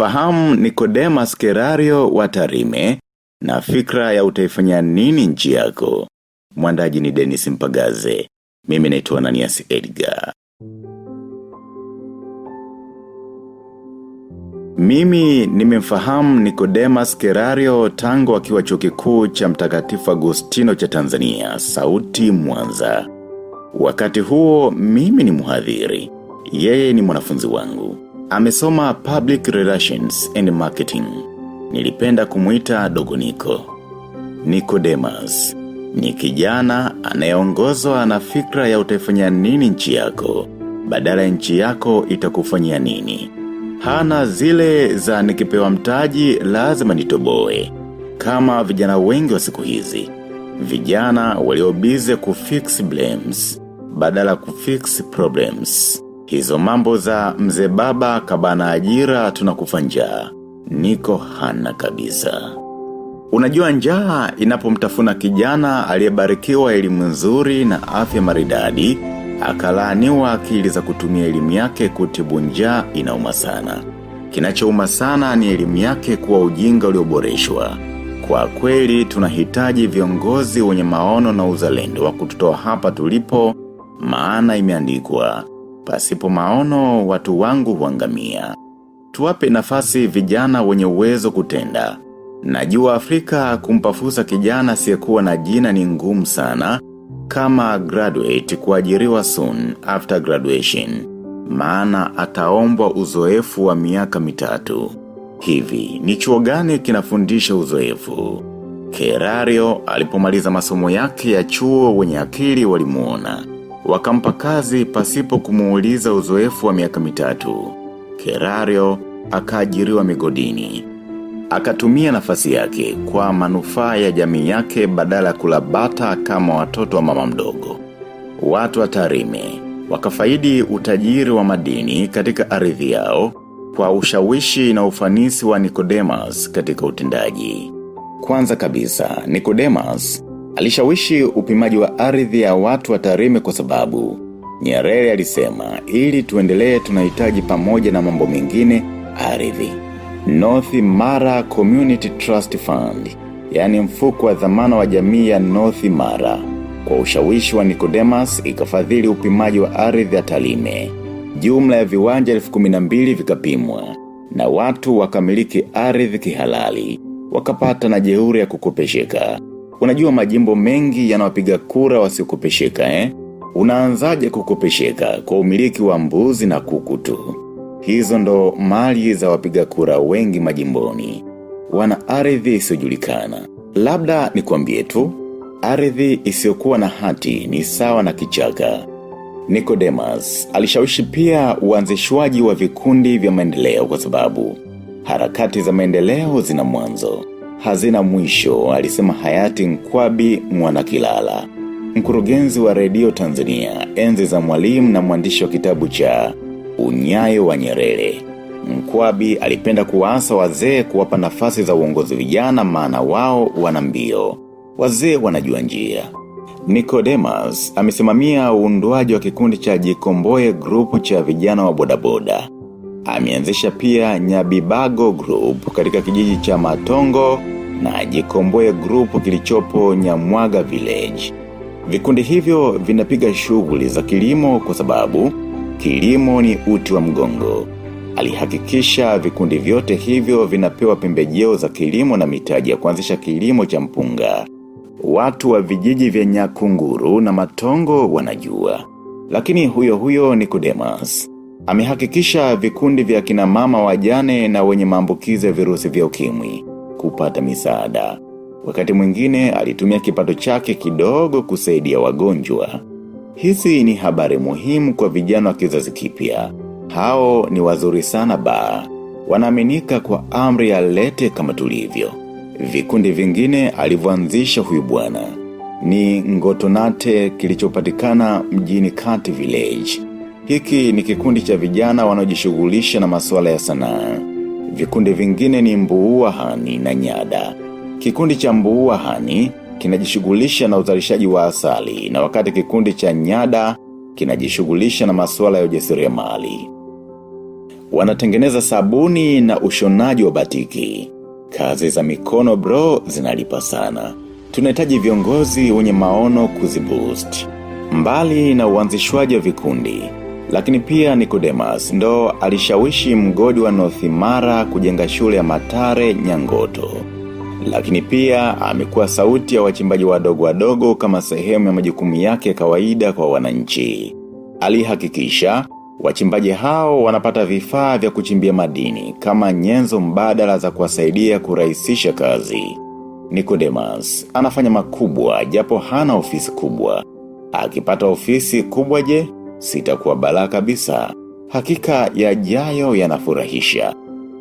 Unamfahamu Nicodemus Kerario wa Tarime na fikra ya utaifanya nini nchi yako. Mwandaji ni Dennis Mpagaze. Mimi naitwa Ananias Edgar. Mimi nimemfahamu Nicodemus Kerario tangu akiwa chuo kikuu cha mtakatifu Agustino cha Tanzania, sauti Mwanza. Wakati huo mimi ni muhadhiri. Yeye ni mwanafunzi wangu. Amesoma Public Relations and Marketing. Nilipenda kumuita Dogoniko. Nicodemus. Ni kijana anayeongozwa na fikra ya utaifanya nini nchi yako. Badala nchi yako itakufanyia nini. Hana zile za nikipewa mtaji lazima nitoboe. Kama vijana wengi wa siku hizi. Vijana waliobize kufix blames. Badala kufix problems. Hizo mambo za mzee baba kabana ajira tunakufa njaa. Niko hana kabisa. Unajua njaa inapomtafuna kijana aliyebarikiwa elimu nzuri na afya maridadi, akalaaniwa akili za kutumia elimu yake kutibu njaa inauma sana. Kinachouma sana ni elimu yake kuwa ujinga ulioboreshwa. Kwa kweli tunahitaji viongozi wenye maono na uzalendo wa kututoa hapa tulipo, maana imeandikwa. Pasipo maono watu wangu huangamia. Tuwape nafasi vijana wenye uwezo kutenda. Najua Afrika kumpafusa kijana siyekuwa na jina ni ngumu sana kama graduate kuajiriwa soon after graduation. Maana ataombwa uzoefu wa miaka mitatu. Hivi, ni chuo gani kinafundisha uzoefu? Kerario alipomaliza masomo yake ya chuo wenye akili walimuona. Wakampa kazi pasipo kumuuliza uzoefu wa miaka mitatu. Kerario akaajiriwa migodini. Akatumia nafasi yake kwa manufaa ya jamii yake badala kulabata kama watoto wa mama mdogo. Watu wa tarime, wakafaidi utajiri wa madini katika ardhi yao kwa ushawishi na ufanisi wa Nicodemus katika utendaji. Kwanza kabisa, Nicodemus alishawishi upimaji wa ardhi ya watu wa tarime kwa sababu Nyerere alisema ili tuendelee tunahitaji pamoja na mambo mengine ardhi. North Mara Community Trust Fund, yani mfuko wa dhamana wa jamii ya North Mara. Kwa ushawishi wa Nicodemus ikafadhili upimaji wa ardhi ya Tarime. Jumla ya viwanja 12,000 vikapimwa na watu wakamiliki ardhi kihalali. Wakapata na jeuri ya kukopesheka. Unajua majimbo mengi yanawapiga kura wasiokopesheka eh? Unaanzaje kukopesheka kwa umiliki wa mbuzi na kuku tu. Hizo ndo mali za wapiga kura wengi majimboni. Wana ardhi isiyojulikana. Labda nikwambie tu, ardhi isiyokuwa na hati ni sawa na kichaka. Nicodemus alishawishi pia uanzishwaji wa vikundi vya maendeleo kwa sababu harakati za maendeleo zina mwanzo. Hazina mwisho, alisema hayati Nkwabi Mwanakilala. Mkurugenzi wa redio Tanzania, enzi za mwalimu na mwandishi wa kitabu cha Unyayo wa Nyerere. Mkwabi alipenda kuwaasa wazee kuwapa nafasi za uongozi vijana maana wao wana mbio. Wazee wanajua njia. Nicodemus amesimamia uundwaji wa kikundi cha Jikomboe Group cha vijana wa bodaboda. Ameanzisha pia Nyabibago Group katika kijiji cha Matongo na Jikomboe Group kilichopo Nyamwaga Village. Vikundi hivyo vinapiga shughuli za kilimo kwa sababu kilimo ni uti wa mgongo. Alihakikisha vikundi vyote hivyo vinapewa pembejeo za kilimo na mitaji ya kuanzisha kilimo cha mpunga. Watu wa vijiji vya nyakunguru na matongo wanajua. Lakini huyo huyo Nicodemus. Amehakikisha vikundi vya kina mama wajane na wenye maambukizi ya virusi vya ukimwi kupata misaada. Wakati mwingine alitumia kipato chake kidogo kusaidia wagonjwa. Hizi ni habari muhimu kwa vijana wa kizazi kipya. Hao ni wazuri sana ba. Wanaaminika kwa amri ya lete kama tulivyo. Vikundi vingine alivyoanzisha huyu bwana ni ngotonate kilichopatikana mjini Kati Village. Hiki ni kikundi cha vijana wanaojishughulisha na masuala ya sanaa. Vikundi vingine ni mbuua hani na nyada. Kikundi cha mbuua hani kinajishughulisha na uzalishaji wa asali na wakati kikundi cha nyada kinajishughulisha na masuala ya ujasiriamali. Wanatengeneza sabuni na ushonaji wa batiki. Kazi za mikono bro zinalipa sana. Tunahitaji viongozi wenye maono kuziboost. Mbali na uanzishwaji wa vikundi. Lakini pia Nikodemas ndo alishawishi mgodi wa Northimara kujenga shule ya matare nyangoto. Lakini pia amekuwa sauti ya wachimbaji wadogo wadogo kama sehemu ya majukumu yake ya kawaida kwa wananchi. Alihakikisha, wachimbaji hao wanapata vifaa vya kuchimbia madini kama nyenzo mbadala za kuwasaidia kurahisisha kazi. Nicodemus anafanya makubwa japo hana ofisi kubwa. Akipata ofisi kubwa je, sitakuwa balaa kabisa. Hakika yajayo yanafurahisha.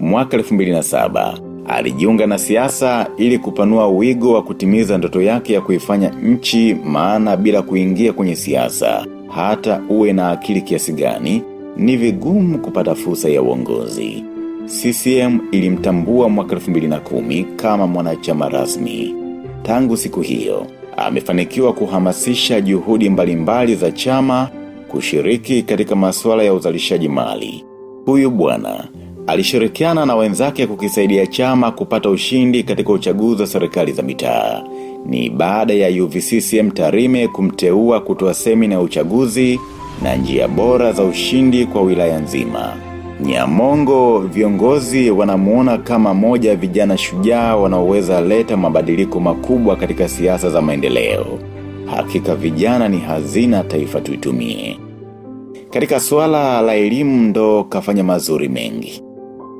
Mwaka 2007 alijiunga na siasa ili kupanua wigo wa kutimiza ndoto yake ya kuifanya nchi maana bila kuingia kwenye siasa. Hata uwe na akili kiasi gani, ni vigumu kupata fursa ya uongozi. CCM ilimtambua mwaka 2010 kama mwanachama rasmi. Tangu siku hiyo, amefanikiwa kuhamasisha juhudi mbalimbali za chama kushiriki katika masuala ya uzalishaji mali. Huyu bwana alishirikiana na wenzake kukisaidia chama kupata ushindi katika uchaguzi wa serikali za mitaa. Ni baada ya UVCCM Tarime kumteua kutoa semina ya uchaguzi na njia bora za ushindi kwa wilaya nzima. Nyamongo viongozi wanamuona kama moja vijana shujaa wanaoweza leta mabadiliko makubwa katika siasa za maendeleo. Hakika vijana ni hazina taifa tuitumie. Katika suala la elimu ndo kafanya mazuri mengi.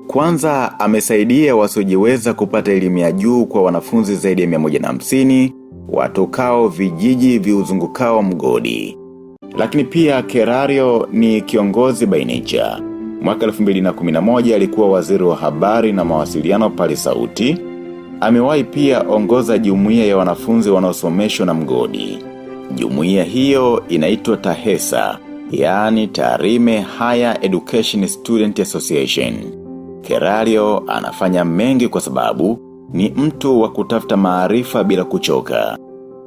Kwanza amesaidia wasiojiweza kupata elimu ya juu kwa wanafunzi zaidi ya 150 watokao vijiji viuzungukao mgodi. Lakini pia Kerario ni kiongozi by nature. Mwaka 2011 alikuwa waziri wa habari na mawasiliano pale sauti. Amewahi pia ongoza jumuiya ya wanafunzi wanaosomeshwa na mgodi. Jumuiya hiyo inaitwa Tahesa, yaani Tarime Higher Education Student Association. Kerario anafanya mengi kwa sababu ni mtu wa kutafuta maarifa bila kuchoka.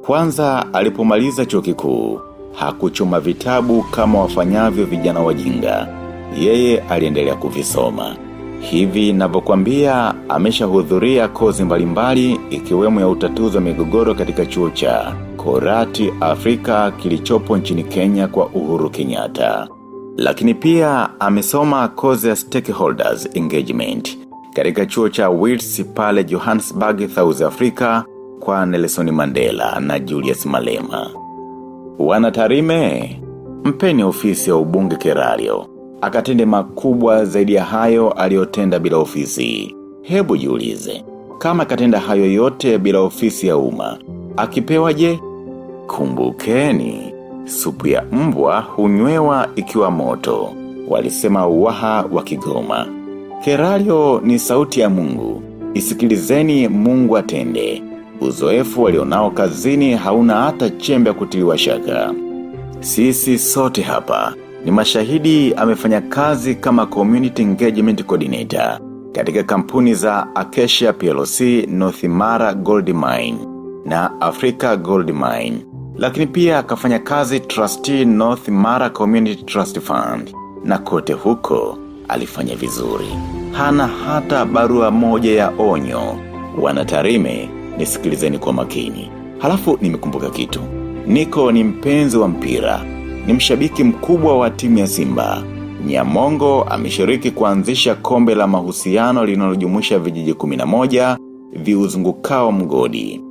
Kwanza alipomaliza chuo kikuu, hakuchuma vitabu kama wafanyavyo vijana wajinga. Yeye aliendelea kuvisoma. Hivi navyokwambia ameshahudhuria kozi mbalimbali ikiwemo ya utatuzi wa migogoro katika chuo cha Korati Afrika kilichopo nchini Kenya kwa Uhuru Kenyatta. Lakini pia amesoma kozi ya stakeholders engagement katika chuo cha Wits pale Johannesburg, South Africa kwa Nelson Mandela na Julius Malema. Wanatarime, mpeni ofisi ya ubunge Kerario. Akatende makubwa zaidi ya hayo aliyotenda bila ofisi. Hebu jiulize, kama katenda hayo yote bila ofisi ya umma, akipewa je? Kumbukeni, supu ya mbwa hunywewa ikiwa moto, walisema waha wa kigoma. Kerario ni sauti ya mungu, isikilizeni mungu atende. Uzoefu walionao kazini hauna hata chembe ya kutiliwa shaka. Sisi sote hapa, ni mashahidi amefanya kazi kama Community Engagement Coordinator katika kampuni za Acacia PLC Northimara Gold Mine na Africa Gold Mine. Lakini pia akafanya kazi trustee North Mara Community Trust Fund na kote huko alifanya vizuri. Hana hata barua moja ya onyo. Wanatarime nisikilizeni kwa makini. Halafu nimekumbuka kitu. Niko ni mpenzi wa mpira. Ni mshabiki mkubwa wa timu ya Simba. Nyamongo ameshiriki kuanzisha kombe la mahusiano linalojumuisha vijiji 11 viuzungukao mgodi.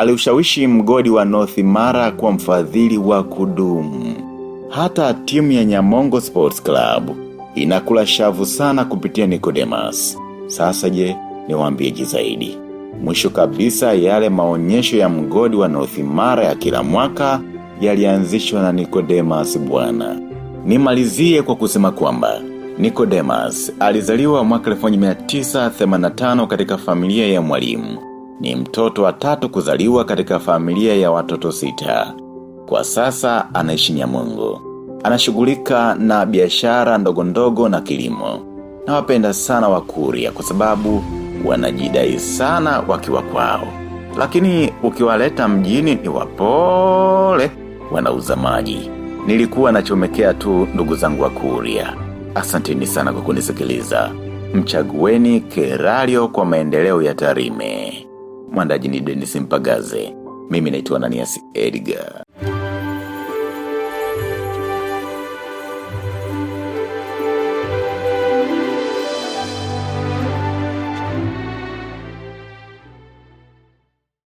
Aliushawishi mgodi wa North Mara kwa mfadhili wa kudumu. Hata timu ya Nyamongo Sports Club inakula shavu sana kupitia Nicodemus. Sasa je, niwaambieje zaidi. Mwisho kabisa yale maonyesho ya mgodi wa North Mara ya kila mwaka yalianzishwa na Nicodemus bwana. Nimalizie kwa kusema kwamba Nicodemus alizaliwa mwaka 1985 katika familia ya mwalimu. Ni mtoto wa tatu kuzaliwa katika familia ya watoto sita. Kwa sasa anaishi Nyamongo. Anashughulika na biashara ndogo ndogo na kilimo. na wapenda sana wakuria kwa sababu wanajidai sana wakiwa kwao. Lakini ukiwaleta mjini ni wapole wanauza maji. Nilikuwa nachomekea tu ndugu zangu wakuria. Asante Asanteni sana kwa kunisikiliza. Mchagueni Kerario kwa maendeleo ya Tarime. Mwandaji ni Dennis Mpagaze. Mimi naitwa Nanias Edgar.